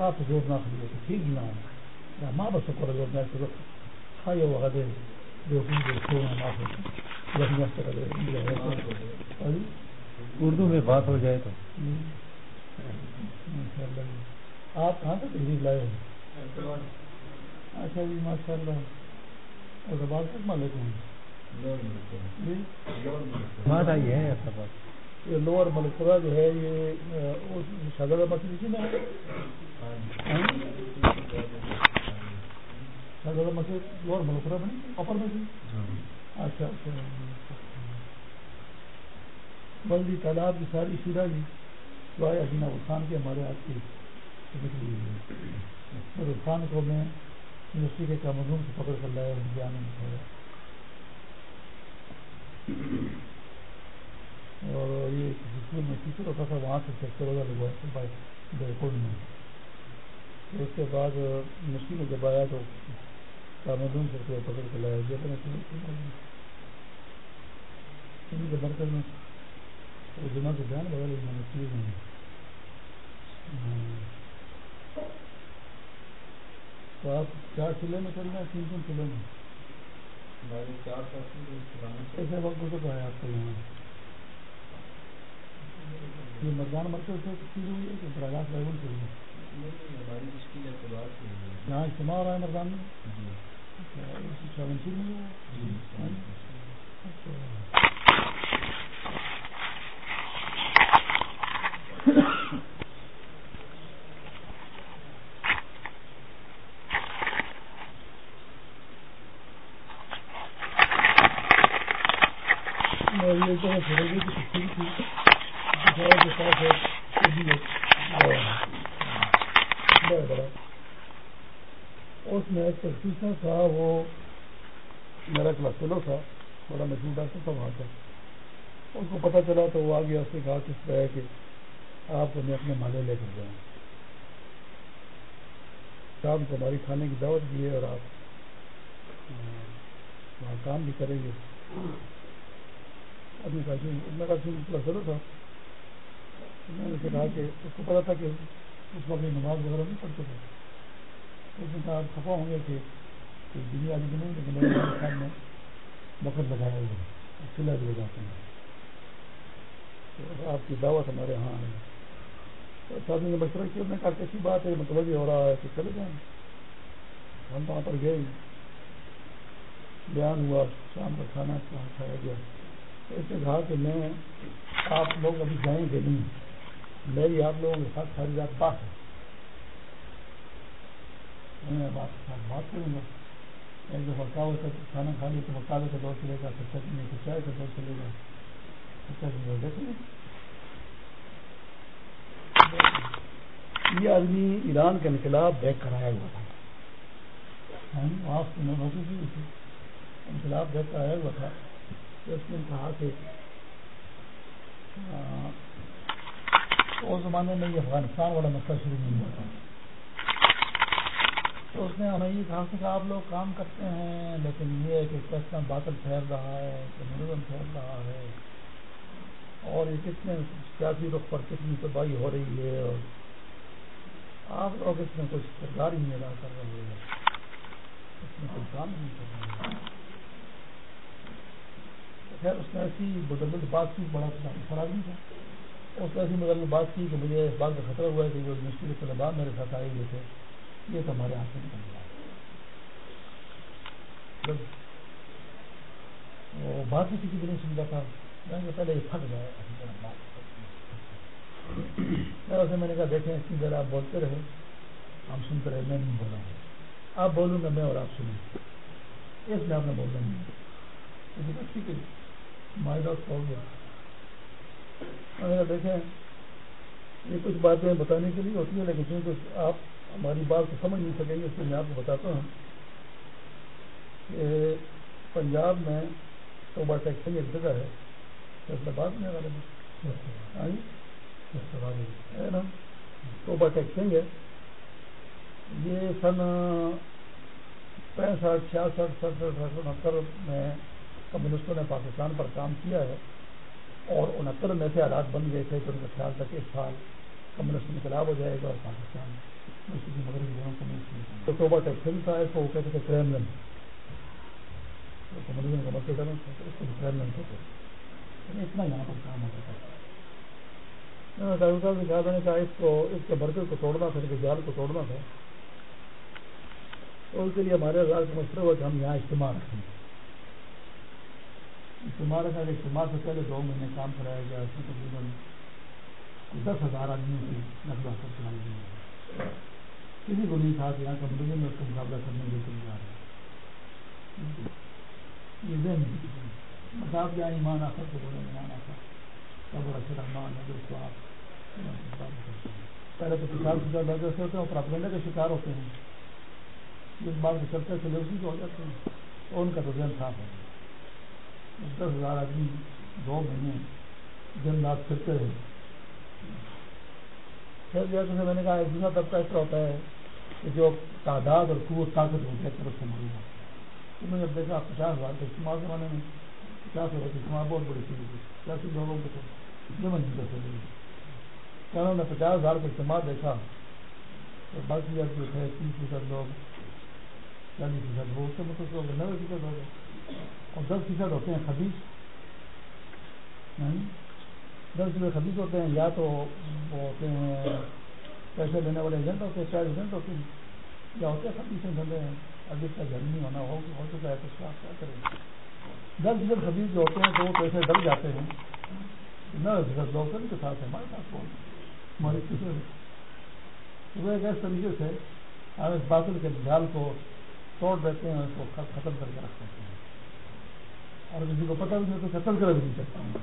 آپ جو نہ ٹھیک نہ اردو میں بات ہو جائے تو۔ آپ کہاں سے تشریف لائے ہیں؟ اچھا جی ماشاء اللہ اور بات کس مالک ہوں بات آئی ہے یہ لوور ملکپورہ جو ہے یہ شہزادہ مسجد میں۔ شہزادہ مسجد لوور ملکپورہ بنی اپر میں اچھا اچھا بلدی تعداد کی ساری شیرا جی سوائے حسینہ خان کے ہمارے آپ کی خان کو میں یونیورسٹی کے کامزون سے پکڑ کر لایا آنے میں اور یہ اسکول میں ٹیچر ہوتا تھا وہاں سے سیکٹر وغیرہ لگوا بیرپور میں اس کے بعد میں جب آیا تو کامزون سے پکڑ کر لایا گیا انہیں کے مرکز میں جمع کے بیان وغیرہ میں نے کیے ہیں تو آپ چار قلعے میں چل رہے ہیں تین تین قلعے میں۔ ایسے وقت گزر رہا ہے آپ کو یہاں۔ یہ مردان مرکز سے چیز ہوئی ہے کہ بیگن سے ہوئی یہاں اجتماع ہو رہا ہے مردان میں؟ شاونشیر میں اس میں ایک پروفیسر تھا، وہ میرا کلاس فیلو تھا، بڑا مشہور ڈاکٹر تھا وہاں کا اس کو پتا چلا تو وہ آ گیا اس سے کہا کس طرح کہ آپ کو میں اپنے مالے لے کر جاؤں شام کو ہماری کھانے کی دعوت بھی ہے اور آپ وہاں کام بھی کریں گے۔ ابھی میں تھا، میں نے کہا کہ اس کو پتا تھا کہ اس وقت نماز وغیرہ نہیں پڑھتے تھے۔ اس نے کہا خفا ہوں گے کہ دنیا آدمی نہیں لیکن میرے خیال میں وقت لگایا ہوا ہے قلعہ بھی لگاتے ہیں۔ تو آپ کی دعوت ہمارے یہاں ہے شادی نے مشورہ کیا، میں کہا کیسی بات ہے، متوجہ ہو رہا ہے کہ چلے جائیں۔ ہم وہاں پر گئے۔ بیان ہوا، شام کا کھانا کھایا گیا۔ اس نے کہا کہ میں، آپ لوگ ابھی جائیں گے نہیں۔ میری آپ لوگوں کے ساتھ ساری رات بات ہے میں بات بات کروں گا ایک دفعہ کا کھانا کھا لیا تو وہ کاغذ کا دور چلے گا چٹنی پھر چائے کا دور چلے گا پھر دیکھیں یہ آدمی ایران کا انقلاب بیک کرایا ہوا تھا آپ نوٹس انقلاب بیک کرایا ہوا تھا اس نے کہا کہ اس زمانے میں یہ افغانستان والا مسئلہ شروع نہیں ہوا تھا تو اس نے ہمیں یہ کہا کہ آپ لوگ کام کرتے ہیں، لیکن یہ ہے کہ کتنا باطل پھیل رہا ہے کمیونزم پھیل رہا ہے۔ اور یہ کتنے سیاسی رخ پر کتنی تباہی ہو رہی ہے اور آپ لوگ اس میں کچھ کردار ہی نہیں ادا کر رہے ہیں۔ اس میں کوئی کام نہیں کر رہے ہیں۔ خیر، اس نے ایسی بدل بات کی، بڑا اچھا خراب نہیں تھا۔ اس نے ایسی بدل بات کی کہ مجھے اس بات کا خطرہ ہوا ہے کہ جو یونیورسٹی کے طلبا میرے ساتھ آئے ہوئے تھے۔ یہ تو ہمارے ہاتھ سے نکل گیا وہ بات بھی کسی بھی نہیں سمجھا تھا۔ پہلے یہ پھٹ گیا۔ اسے میں نے کہا، دیکھیں اتنی دیر آپ بولتے رہے۔ ہم سنتے رہے، میں نہیں بولا ہوں۔ آپ بولوں گا، میں اور آپ سنیں۔ اس میں آپ نے بولنا نہیں۔ ٹھیک ہے۔ مائی معاہدہ ہو گیا۔ اگر دیکھیں، یہ کچھ باتیں بتانے کے لیے ہوتی ہیں، لیکن کچھ آپ ہماری بات کو سمجھ نہیں سکیں گے اس لیے میں آپ کو بتاتا ہوں کہ پنجاب میں توبہ ٹیکسنگ ایک جگہ ہے فیصلہ باد میں ہاں جی؟ نا؟ توبہ ٹیکسنگ ہے یہ سن پینسٹھ چھیاسٹھ سڑسٹھ انہتر میں کمیونسٹوں نے پاکستان پر کام کیا ہے اور انہتر میں سے حالات بن گئے تھے کہ ان کا خیال تھا کہ اس سال کمیونسٹ انقلاب ہو جائے گا اور پاکستان تھا اس کو کہتے تھے کا اس کو کہتے اتنا یہاں پر کام ڈاکٹر صاحب نے کہا میں نے کہا اس کو اس کے برکت کو توڑنا تھا ان کے جال کو توڑنا تھا تو اس کے لیے ہمارے ہزار کا مشورہ ہوا کہ ہم یہاں اجتماع رکھیں گے اجتماع رکھا اجتماع سے پہلے دو مہینے کام کرایا گیا اس میں تقریباً دس ہزار آدمیوں کی نقل حاصل چلائی گئی کسی کو نہیں تھا کہ یہاں کا مطلب میں اس کا مقابلہ کرنے کے لیے جا رہے یہ ذہن مذہب یا ایمان آخر کو بولے ایمان آخر کا بڑا شرمان اچھا ہے جو اس کو آپ۔ پہلے تو کسان سے لوگ ایسے ہوتے ہیں اور پراپگنڈے کے شکار ہوتے ہیں۔ جس بات کے چلتے چلے اسی کو ہو جاتے ہیں تو ان کا تو ذہن صاف ہے۔ دس ہزار آدمی دو مہینے دن رات پھرتے رہے پھر جیسے میں نے کہا دوسرا طبقہ ایسا ہوتا ہے۔ کہ جو تعداد اور قوت طاقت ہو گیا طرف سے معلوم ہوتا ہے۔ تو میں جب دیکھا پچاس ہزار کے استعمال زمانے میں پچاس ہزار کے استعمال بہت بڑی چیز ہوتی پچاسی لوگوں کو جمن جی کر چلے کیا انہوں نے پچاس ہزار کا استعمال دیکھا تو باقی جو تھے، تیس فیصد لوگ، چالیس فیصد وہ اس سے مطلب لوگ نوے فیصد ہو گئے۔ اور دس فیصد ہوتے ہیں خبیص یعنی دس فیصد خبیص ہوتے ہیں، یا تو وہ ہوتے ہیں پیسے لینے والے ایجنٹ ہوتے ہیں چار ایجنٹ ہوتے ہیں یا ہوتے ہیں خبیص دھندے ہیں۔ اب اس کا جنم نہیں ہونا ہو چکا ہے تو اس کا آپ کیا کریں؟ دس فیصد خبیص جو ہوتے ہیں تو وہ پیسے ڈر جاتے ہیں۔ نوے فیصد لوگ کے ساتھ ہمارے ساتھ کون؟ ہماری وہ ایک اس طریقے سے ہم اس باطل کے جال کو توڑ دیتے ہیں اس کو ختم کر کے رکھ دیتے ہیں۔ اور کسی کو پتہ بھی نہیں تو قتل کر بھی نہیں سکتا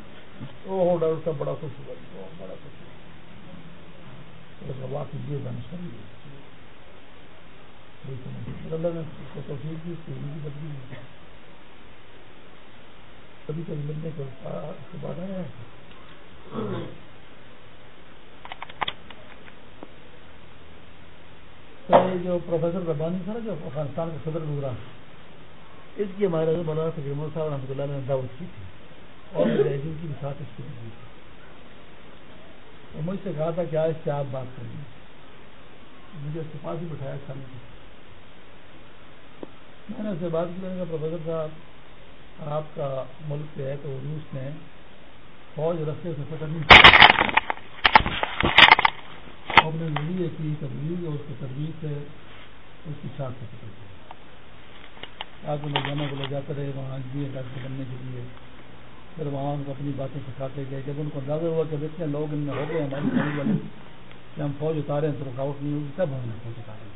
وہ ہو، ڈاکٹر صاحب، بڑا خوش ہوا۔ بڑا خوش اللہ نے اس کو توفیق دی، اس کی زندگی بدلی کبھی کبھی ملنے کے بعد آیا۔ جو پروفیسر ربانی تھا نا، جو افغانستان کا صدر گزرا، اس کی ہمارے مولانا فکر صاحب رحمۃ اللہ نے دعوت کی تھی۔ اور کی بھی ساتھ اس کی تھی۔ اور مجھ سے کہا تھا کہ آج سے آپ بات کریں مجھے اس کے پاس ہی بٹھایا کھانے کو میں نے اس سے بات کی، میں نے کہا، پروفیسر صاحب، آپ کا ملک ہے تو روس نے فوج رستے سے فتح نہیں اپنے ذریعے کی تبدیلی اور اس کی ترویج سے اس کی شاخ سے فتح کی آپ نوجوانوں کو لے جاتے رہے، وہاں جی ڈاکٹر بننے کے لیے۔ پھر وہاں ان کو اپنی باتیں سکھاتے گئے۔ جب ان کو اندازہ ہوا کہ اتنے لوگ ان میں ہو گئے ہماری فوج والے، کہ ہم فوج اتارے تو رکاوٹ نہیں ہوگی، تب ہم فوج اتاریں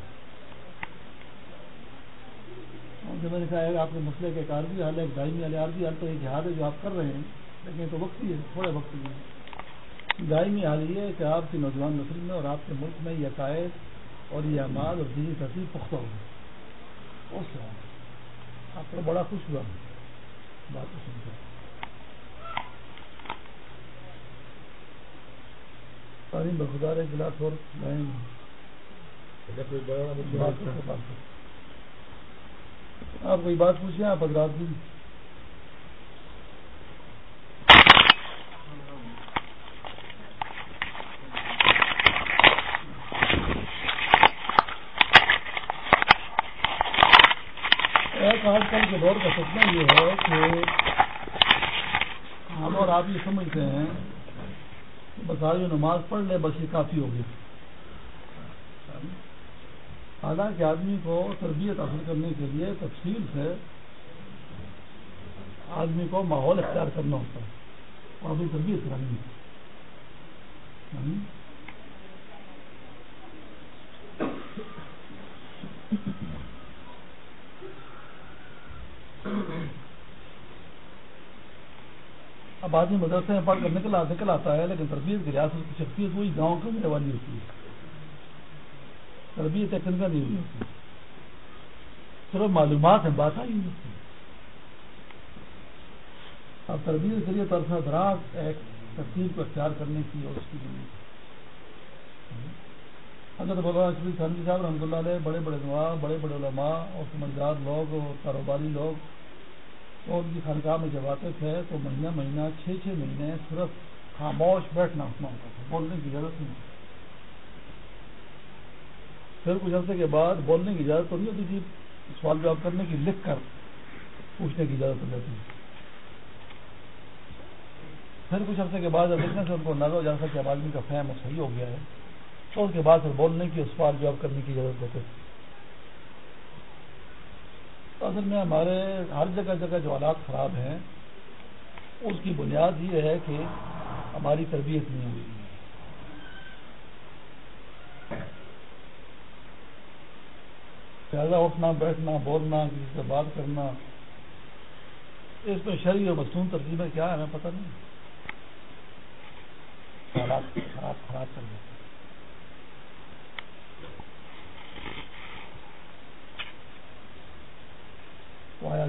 جب میں نے کہا آپ کے مسئلے کا ایک عارضی حل ہے ایک دائمی حل عارضی حل تو ایک جہاد ہے جو آپ کر رہے ہیں، لیکن تو وقت ہی ہے، تھوڑے وقت ہی ہے۔ دائمی حال یہ ہے کہ آپ کی نوجوان نسل میں اور آپ کے ملک میں یہ عقائد اور یہ اعمال اور دینی ترتیب پختہ ہوگی اس سے آپ کو بڑا خوش ہوا۔ بات کو سن کر پانی بخدار گلاس اور لائیں آپ کوئی بات پوچھیں آپ حضرات بھی آج کل کے دور کا سپنا یہ ہے کہ ہم اور آپ یہ سمجھتے ہیں بس آج نماز پڑھ لے، بس یہ کافی ہو گیا۔ حالانکہ آدمی کو تربیت حاصل کرنے کے لیے تفصیل سے آدمی کو ماحول اختیار کرنا ہوتا ہے اور اپنی تربیت کرانی ہوتی یعنی اب آدمی مدرسے میں پڑھ کر نکل نکل آتا ہے، لیکن تربیت کی ریاست کی شخصیت وہی گاؤں کی کرنے والی ہوتی ہے۔ تربیت ایکشن کا نہیں ہوئی۔ ہوتی صرف معلومات ہیں، بات آئی ہوتی اب تربیت کے لیے طرف دراز ایک ترتیب کو اختیار کرنے کی اور اس کی ضرورت حضرت مولانا شریف خانوی صاحب رحمۃ اللہ علیہ، بڑے بڑے نواب، بڑے بڑے علماء اور سمجھدار لوگ اور کاروباری لوگ اور ان کی خانقاہ میں جب آتے تھے تو مہینہ مہینہ چھ چھ مہینے صرف خاموش بیٹھنا اٹھنا ہوتا تھا، بولنے کی اجازت نہیں پھر کچھ عرصے کے بعد بولنے کی اجازت تو نہیں ہوتی تھی، سوال جواب کرنے کی لکھ کر پوچھنے کی اجازت ہو جاتی پھر کچھ عرصے کے بعد لکھنے سے ان کو نظر ہو جاتا کہ اب آدمی کا فہم صحیح ہو گیا ہے، تو اس کے بعد پھر بولنے کی اور سوال جواب کرنے کی اجازت دیتے تھے۔ اصل میں ہمارے ہر جگہ جگہ جو حالات خراب ہیں، اس کی بنیاد یہ ہے کہ ہماری تربیت نہیں ہوئی۔ زیادہ اٹھنا، بیٹھنا، بولنا، کسی سے بات کرنا، اس میں شرعی اور مصنون ترجیحیں کیا ہے ہمیں پتہ نہیں۔ حالات خراب خراب کر دیتے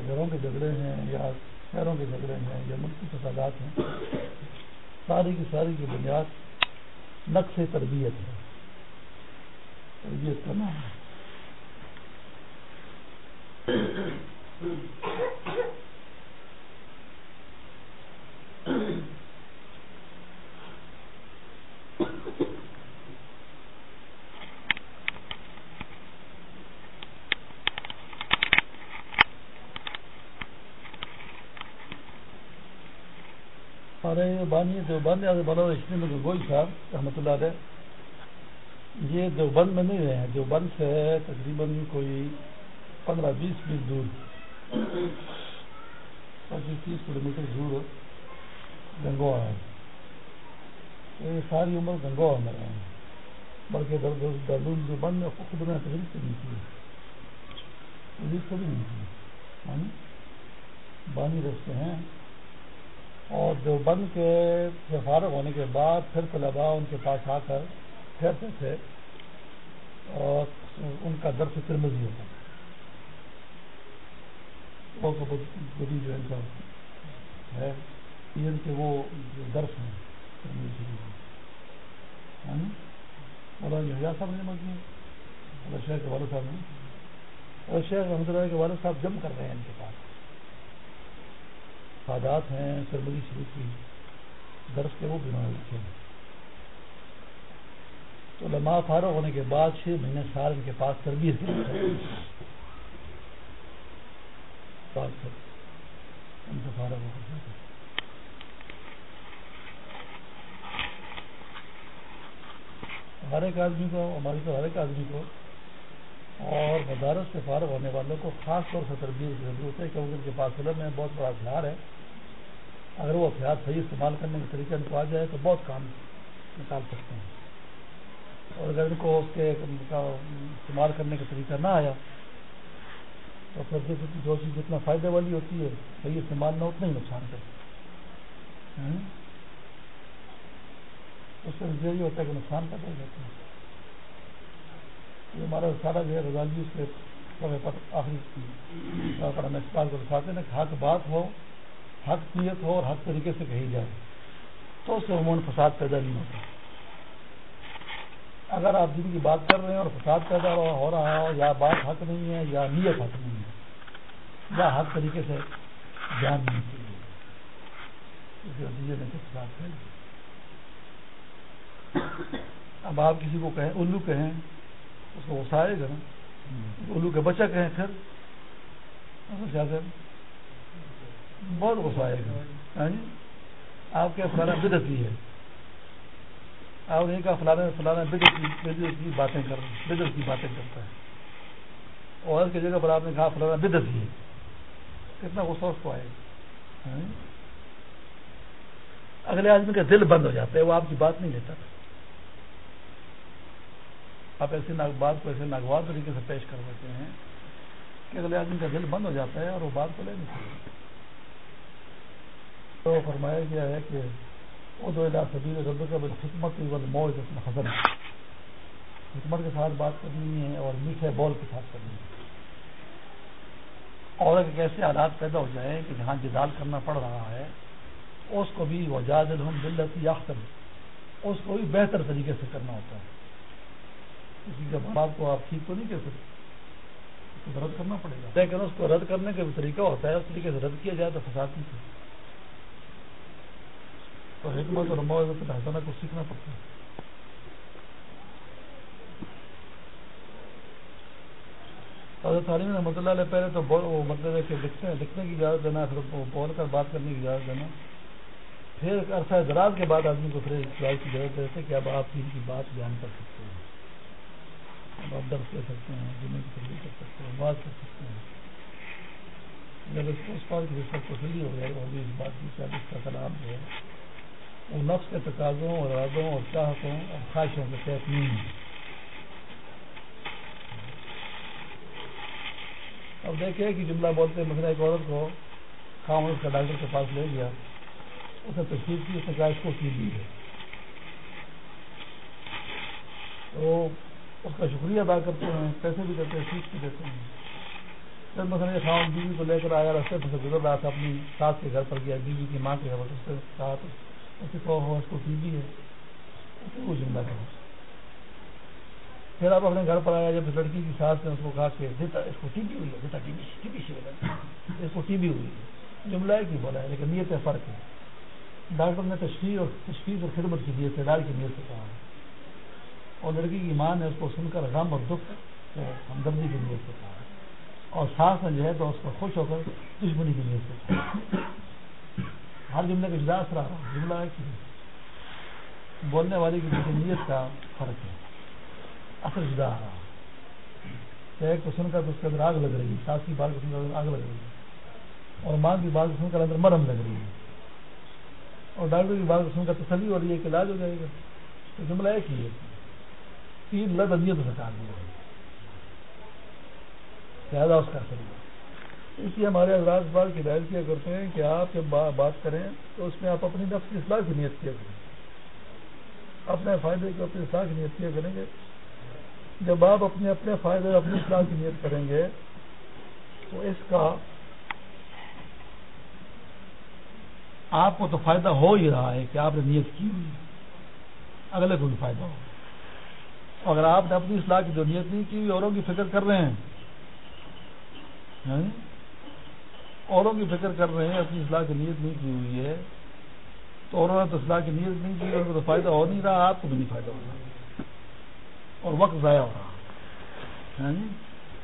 گھروں کے جھگڑے ہیں یا شہروں کے جھگڑے ہیں یا ملکی فسادات ہیں، ساری کی ساری کی بنیاد نقص تربیت ہے۔ تربیت کرنا ہے ہمارے بانی دیوبند بڑا اس میں گوئی صاحب رحمۃ اللہ علیہ۔ یہ دیوبند میں نہیں رہے ہیں دیوبند سے تقریباً کوئی پندرہ بیس میل دور پچیس تیس کلو میٹر دور گنگوا ہے۔ یہ ساری عمر گنگوا میں رہے ہیں۔ بلکہ دردون دیوبند میں خود میں تجریف نہیں کی تجریف کبھی نہیں کی ہاں؟ بانی رستے ہیں۔ اور دیوبند کے سے فارغ ہونے کے بعد پھر طلبا ان کے پاس آ کر ٹھہرتے تھے اور ان کا درس ترمزی ہوتا بڑی جو ان کا ہے ان کے وہ درس ہیں ہاں جی؟ مولانا صاحب نے مجھے اللہ شیخ کے والد صاحب نے۔ شیخ رحمۃ اللہ کے والد صاحب جم کر رہے ہیں ان کے پاس۔ سادات ہیں سرمدی شریف کی، درس کے وہ بنا لکھے ہیں۔ تو لمحہ فارغ ہونے کے بعد چھ مہینے سال ان کے پاس تربیت ان سے فارغ ہو کر ہر ایک آدمی کو، ہماری تو ہر ایک آدمی کو اور مدارس سے فارغ ہونے والوں کو خاص طور سے تربیت کی ضرورت ہے، کیونکہ ان کے پاس فلم میں بہت بڑا ہتھیار ہے۔ اگر وہ ہتھیار صحیح استعمال کرنے کا طریقہ ان کو آ جائے تو بہت کام نکال سکتے ہیں۔ اور اگر ان کو اس کے استعمال کرنے کا طریقہ نہ آیا، تو پھر جو چیز جتنا فائدے والی ہوتی ہے، صحیح استعمال نہ اتنا ہی نقصان کرتی اس کا یہ ہوتا ہے کہ نقصان پیدا ہو جاتا ہے۔ یہ ہمارا سارا جو ہے رضالجی اس کے آخری پر ہم اس کو دکھاتے ہیں کہ حق بات ہو حق نیت ہو اور حق طریقے سے کہی جائے تو اس سے عموماً فساد پیدا نہیں ہوتا۔ اگر آپ جن کی بات کر رہے ہیں اور فساد پیدا ہو رہا ہو یا بات حق نہیں ہے یا نیت حق نہیں ہے، یا حق طریقے سے دھیان نہیں چاہیے اس نتیجے میں تو فساد پھیل اب آپ کسی کو کہیں، الو کہیں، اس کو غصہ گا نا الو کے بچہ کہیں پھر بہت غصہ آئے گا۔ ہاں جی؟ آپ کے فلانا بدتی ہے۔ آپ نے کہا فلانا فلانا بدت کی باتیں کر بدت کی باتیں کرتا ہے۔ اور اس کی جگہ پر آپ نے کہا فلانا بدت ہی ہے۔ کتنا غصہ اس کو آئے گا۔ ہاں جی؟ اگلے آدمی کا دل بند ہو جاتا ہے، وہ آپ کی بات نہیں لیتا۔ آپ ایسے بات کو ایسے ناگوار طریقے سے پیش کر دیتے ہیں کہ اگلے آدمی کا دل بند ہو جاتا ہے اور وہ بات کو لے نہیں سکتے تو فرمایا گیا ہے کہ وہ دو سبھی رب کا حکمت موج اس حکمت کے ساتھ بات کرنی ہے اور میٹھے بول کے ساتھ کرنی ہے۔ اور ایک ایسے حالات پیدا ہو جائیں کہ جہاں جدال کرنا پڑ رہا ہے، اس کو بھی وجاد الحم دلتی یافتر اس کو بھی بہتر طریقے سے کرنا ہوتا ہے۔ کسی کے بات کو آپ ٹھیک تو نہیں کہہ سکتے رد کرنا پڑے گا۔ لیکن اس کو رد کرنے کا بھی طریقہ ہوتا ہے، اس طریقے سے رد کیا جائے تو فساد نہیں کرتا۔ تو حکمت اور موت حسنہ کو سیکھنا پڑتا ہے حضرت تعلیم رحمۃ اللہ علیہ پہلے تو وہ مطلب ہے کہ لکھنے لکھنے کی اجازت دینا پھر بول کر بات کرنے کی اجازت دینا پھر عرصہ دراز کے بعد آدمی کو پھر اطلاع کی ضرورت دیتے کہ اب آپ ان کی بات بیان کر سکتے ہیں اب آپ درد کر سکتے ہیں جمعے کی تبدیل کر سکتے ہیں بات کر سکتے ہیں جب اس بات کی سب تسلی ہو جائے ہوگی اس بات کی کہ اس کا کلام جو ہے وہ نفس کے تقاضوں اور ارادوں اور چاہتوں اور خواہشوں کے تحت نہیں ہے۔ اب دیکھے کہ جملہ بولتے مثلا ایک عورت کو خام کا ڈاکٹر کے پاس لے گیا۔ اس نے تشریف کی، اس نے کہا اس کو ٹی بی ہے۔ تو اس کا شکریہ ادا کرتے ہیں، پیسے بھی دیتے ہیں فیس بھی دیتے ہیں۔ پھر مثلا یہ خام بیوی کو لے کر آیا رستے سے گزر رہا تھا، اپنی ساس کے گھر پر گیا، بیوی کی ماں کے گھر پر، اس سے کہا تو اس سے اس کو ٹی بی ہے وہ جملہ کرا پھر آپ اپنے گھر پر آیا، جب لڑکی کی ساس نے اس کو کہا کہ دیتا اس کو ٹی بی ہوئی ہے دیتا T B T B C اس کو ٹی بی ہوئی ہے۔ جملہ ایک ہی بولا ہے لیکن نیت فرق ہے۔ ڈاکٹر نے تشریح اور تشخیص اور خدمت کی نیت سے علاج کی نیت سے کہا۔ اور لڑکی کی ماں نے اس کو سن کر غم اور دکھ ہمدردی کی نیت سے کہا۔ اور ساس نے جو ہے تو اس کو خوش ہو کر دشمنی کی جملے کا جدا اثر آ رہا، جملہ ایک ہی بولنے والی کی نیت کا فرق ہے۔ اثر جدا آ رہا۔ ایک کو سن کر اس کے اندر آگ لگ رہی ہے ساس کی بات کو سن کر آگ لگ رہی ہے، اور ماں کی بات کو سن کر اندر مرم لگ رہی ہے۔ اور ڈاکٹر کی بات کو سن کر تسلی ہو رہی ہے کہ علاج ہو جائے گا۔ تو جملہ ایک ہی ہے۔ تین لد ادیت سرکار دی زیادہ اس کا اثر ہوا اس لیے ہمارے حضرات بار کی ہدایت کیا کرتے ہیں کہ آپ جب بات کریں تو اس میں آپ اپنی نفس کی اصلاح کی نیت کیا کریں۔ اپنے فائدے کی اپنی اصلاح کی نیت کیا کریں گے؟ جب آپ اپنے اپنے فائدے اپنی اصلاح کی نیت کریں گے تو اس کا آپ کو تو فائدہ ہو ہی رہا ہے کہ آپ نے نیت کی ہوئی۔ اگلے کو بھی فائدہ ہو۔ اگر آپ نے اپنی اصلاح کی جو نیت نہیں کی ہوئی، اوروں کی فکر کر رہے ہیں۔ یعنی اوروں کی فکر کر رہے ہیں، اپنی اصلاح کی نیت نہیں کی ہوئی ہے۔ تو اوروں نے تو اصلاح کی نیت نہیں کی ان کو تو فائدہ ہو نہیں رہا، آپ کو بھی نہیں فائدہ ہو رہا۔ اور وقت ضائع ہو رہا۔ ہاں جی؟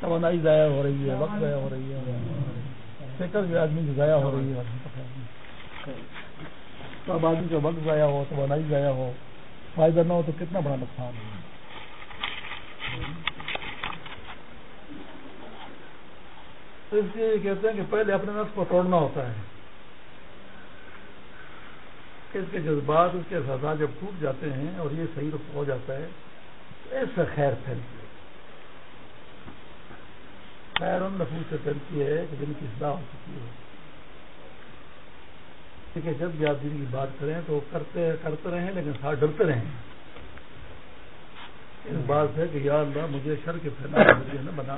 توانائی ضائع ہو رہی ہے، وقت ضائع ہو رہی ہے۔ فکر جو آدمی کی ضائع ہو رہی ہے۔ تب آدمی کا وقت ضائع ہو، توانائی ضائع ہو۔ فائدہ نہ ہو تو کتنا بڑا نقصان ہے۔ تو اس لیے یہ کہتے ہیں کہ پہلے اپنے نفس کو توڑنا ہوتا ہے۔ اس کے جذبات، اس کے احساسات جب ٹوٹ جاتے ہیں اور یہ صحیح رخ ہو جاتا ہے، تو ایسا خیر پھیلتی ہے۔ خیر ان نفوس سے پھیلتی ہے کہ دن کی اصلاح ہو چکی ہے ٹھیک ہے جب بھی آپ دن کی بات کریں تو کرتے کرتے رہیں، لیکن ساتھ ڈرتے رہیں۔ اس بات سے کہ یا اللہ مجھے شر کے پھیلنے کا ذریعہ نہ بنا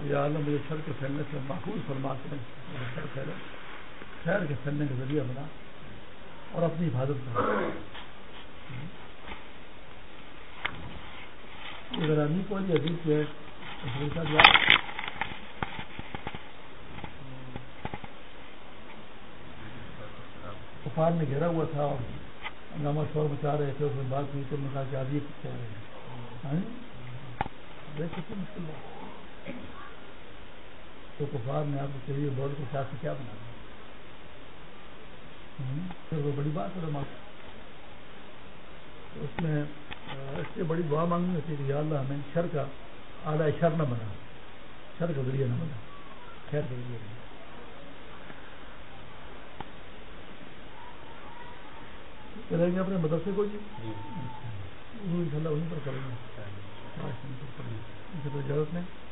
یا اللہ مجھے شر کے پھیلنے سے محفوظ فرما کریں شر پھیلے خیر کے پھیلنے کا ذریعہ بنا اور اپنی حفاظت کریں گرانی کو یہ حدیث ہے کفار نے گھیرا ہوا تھا اور ہنگامہ شور بچا رہے تھے، اس میں بات ہوئی تو نے کہا کہ آج کچھ کہہ رہے ہیں۔ ہاں؟ کتنی مشکل بات تو کفار نے آپ کو چاہیے بول کو چار کیا بنا وہ بڑی بات ہے اس میں اس سے بڑی دعا مانگنی ہوتی ہے کہ یا اللہ ہمیں شر کا آدھا شر نہ بنا شر کا ذریعہ نہ بنا خیر کا ذریعہ کریں گے اپنے مدرسے کو جی؟, جی۔ ان شاء اللہ وہیں پر کریں گے۔ اجازت نہیں۔